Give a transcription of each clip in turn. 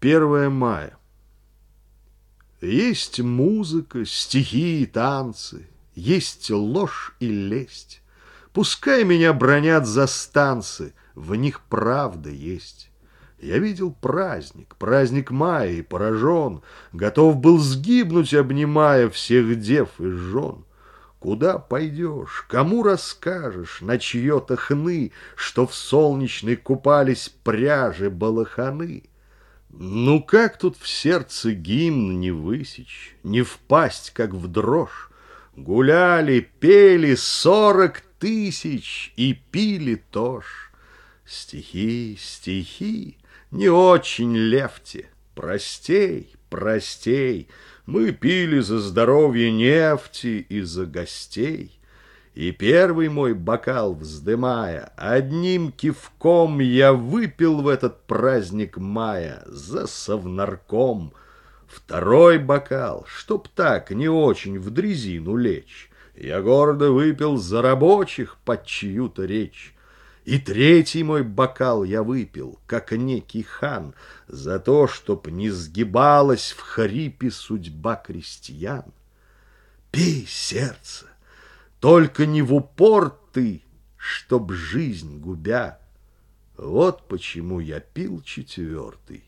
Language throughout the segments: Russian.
1 мая. Есть музыка, стихи и танцы, Есть ложь и лесть. Пускай меня бронят за станцы, В них правда есть. Я видел праздник, праздник мая, и поражен, Готов был сгибнуть, обнимая Всех дев и жен. Куда пойдешь, кому расскажешь, на чье-то хны, Что в солнечной купались пряжи балаханы? Ну как тут в сердце гимн не высечь, Не впасть, как в дрожь? Гуляли, пели сорок тысяч и пили тож. Стихи, стихи, не очень левте, Простей, простей, Мы пили за здоровье нефти и за гостей. И первый мой бокал вздымая, Одним кивком я выпил в этот праздник мая За совнарком. Второй бокал, чтоб так не очень в дрезину лечь, Я гордо выпил за рабочих под чью-то речь. И третий мой бокал я выпил, как некий хан, За то, чтоб не сгибалась в хрипе судьба крестьян. Пей, сердце, только не в упор ты, чтоб жизнь губя. Вот почему я пил четвертый,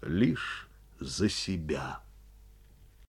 лишь за себя.